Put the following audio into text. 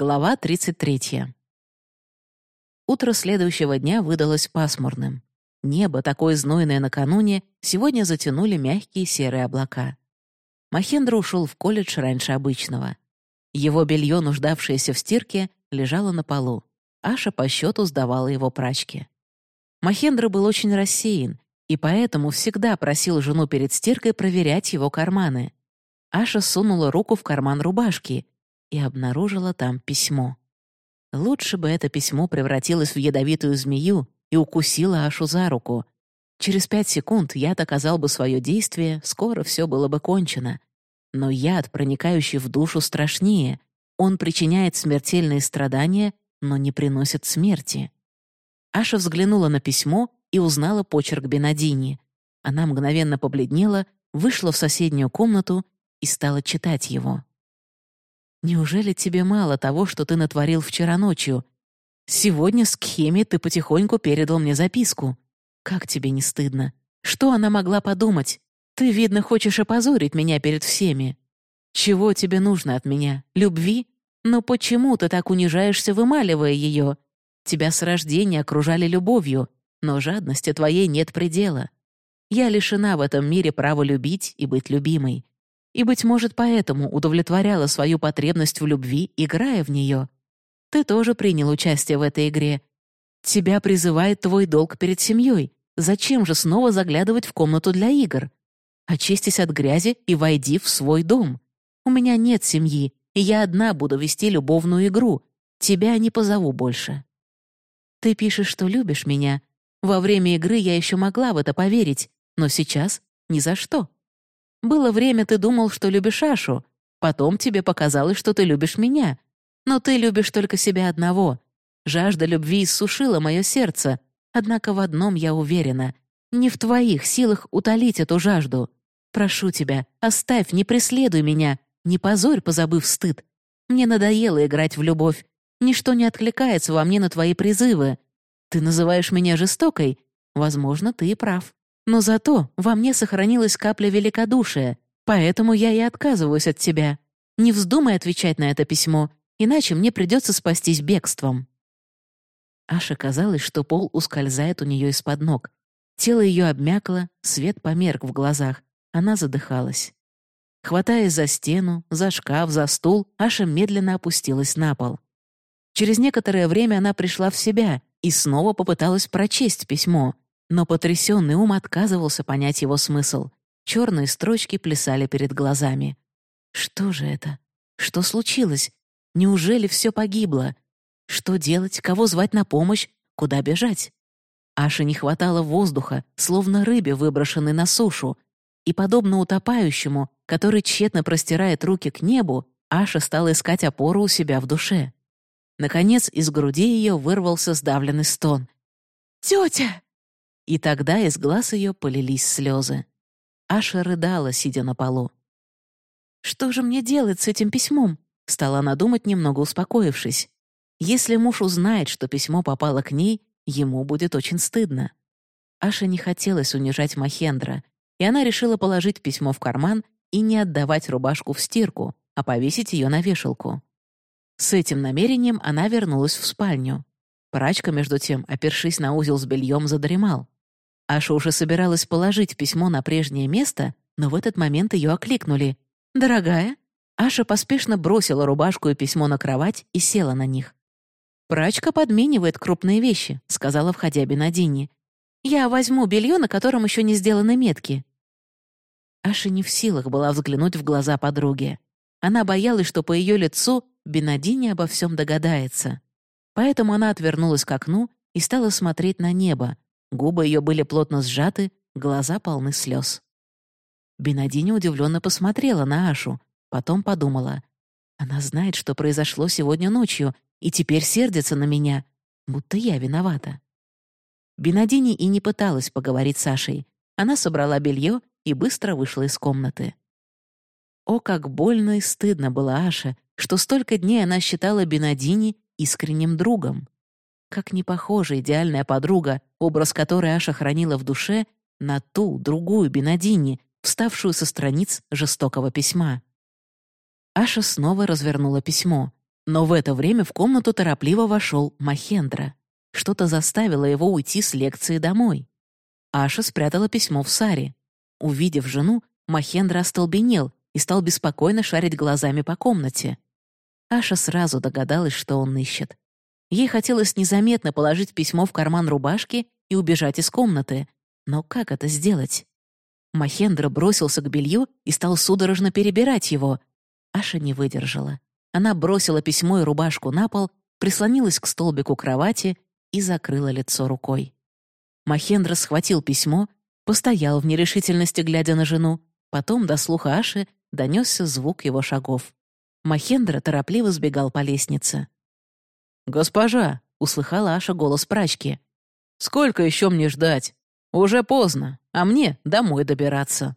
Глава 33. Утро следующего дня выдалось пасмурным. Небо, такое знойное накануне, сегодня затянули мягкие серые облака. Махендра ушел в колледж раньше обычного. Его белье, нуждавшееся в стирке, лежало на полу. Аша по счету сдавала его прачке. Махендра был очень рассеян, и поэтому всегда просил жену перед стиркой проверять его карманы. Аша сунула руку в карман рубашки и обнаружила там письмо. Лучше бы это письмо превратилось в ядовитую змею и укусило Ашу за руку. Через пять секунд яд оказал бы свое действие, скоро все было бы кончено. Но яд, проникающий в душу, страшнее. Он причиняет смертельные страдания, но не приносит смерти. Аша взглянула на письмо и узнала почерк Бенадини. Она мгновенно побледнела, вышла в соседнюю комнату и стала читать его. Неужели тебе мало того, что ты натворил вчера ночью? Сегодня с Кхеми ты потихоньку передал мне записку. Как тебе не стыдно? Что она могла подумать? Ты, видно, хочешь опозорить меня перед всеми. Чего тебе нужно от меня? Любви? Но почему ты так унижаешься, вымаливая ее? Тебя с рождения окружали любовью, но жадности твоей нет предела. Я лишена в этом мире права любить и быть любимой и, быть может, поэтому удовлетворяла свою потребность в любви, играя в нее. Ты тоже принял участие в этой игре. Тебя призывает твой долг перед семьей. Зачем же снова заглядывать в комнату для игр? Очистись от грязи и войди в свой дом. У меня нет семьи, и я одна буду вести любовную игру. Тебя не позову больше. Ты пишешь, что любишь меня. Во время игры я еще могла в это поверить, но сейчас ни за что. Было время, ты думал, что любишь Ашу. Потом тебе показалось, что ты любишь меня. Но ты любишь только себя одного. Жажда любви иссушила мое сердце. Однако в одном я уверена. Не в твоих силах утолить эту жажду. Прошу тебя, оставь, не преследуй меня. Не позорь, позабыв стыд. Мне надоело играть в любовь. Ничто не откликается во мне на твои призывы. Ты называешь меня жестокой. Возможно, ты и прав. Но зато во мне сохранилась капля великодушия, поэтому я и отказываюсь от тебя. Не вздумай отвечать на это письмо, иначе мне придется спастись бегством». Аше казалось, что пол ускользает у нее из-под ног. Тело ее обмякло, свет померк в глазах. Она задыхалась. Хватаясь за стену, за шкаф, за стул, Аша медленно опустилась на пол. Через некоторое время она пришла в себя и снова попыталась прочесть письмо, но потрясенный ум отказывался понять его смысл. Черные строчки плясали перед глазами. Что же это? Что случилось? Неужели все погибло? Что делать? Кого звать на помощь? Куда бежать? Аше не хватало воздуха, словно рыбе, выброшенной на сушу. И, подобно утопающему, который тщетно простирает руки к небу, Аша стала искать опору у себя в душе. Наконец, из груди ее вырвался сдавленный стон. «Тетя!» И тогда из глаз ее полились слезы. Аша рыдала, сидя на полу. «Что же мне делать с этим письмом?» Стала она думать, немного успокоившись. Если муж узнает, что письмо попало к ней, ему будет очень стыдно. Аша не хотелось унижать Махендра, и она решила положить письмо в карман и не отдавать рубашку в стирку, а повесить ее на вешалку. С этим намерением она вернулась в спальню. Прачка, между тем, опершись на узел с бельем, задремал. Аша уже собиралась положить письмо на прежнее место, но в этот момент ее окликнули. «Дорогая?» Аша поспешно бросила рубашку и письмо на кровать и села на них. «Прачка подменивает крупные вещи», — сказала, входя Бенадини. «Я возьму белье, на котором еще не сделаны метки». Аша не в силах была взглянуть в глаза подруги. Она боялась, что по ее лицу Бенадини обо всем догадается. Поэтому она отвернулась к окну и стала смотреть на небо, Губы ее были плотно сжаты, глаза полны слез. Бенадини удивленно посмотрела на Ашу, потом подумала. Она знает, что произошло сегодня ночью, и теперь сердится на меня, будто я виновата. Бенадини и не пыталась поговорить с Ашей. Она собрала белье и быстро вышла из комнаты. О, как больно и стыдно было Аше, что столько дней она считала Бенадини искренним другом. Как не похожа идеальная подруга, образ которой Аша хранила в душе, на ту, другую Бенадини, вставшую со страниц жестокого письма. Аша снова развернула письмо, Но в это время в комнату торопливо вошел Махендра. Что-то заставило его уйти с лекции домой. Аша спрятала письмо в Саре. Увидев жену, Махендра остолбенел и стал беспокойно шарить глазами по комнате. Аша сразу догадалась, что он ищет. Ей хотелось незаметно положить письмо в карман рубашки и убежать из комнаты. Но как это сделать? Махендра бросился к белью и стал судорожно перебирать его. Аша не выдержала. Она бросила письмо и рубашку на пол, прислонилась к столбику кровати и закрыла лицо рукой. Махендра схватил письмо, постоял в нерешительности, глядя на жену, потом до слуха Аши донесся звук его шагов. Махендра торопливо сбегал по лестнице. «Госпожа!» — услыхала Аша голос прачки. «Сколько еще мне ждать? Уже поздно, а мне домой добираться».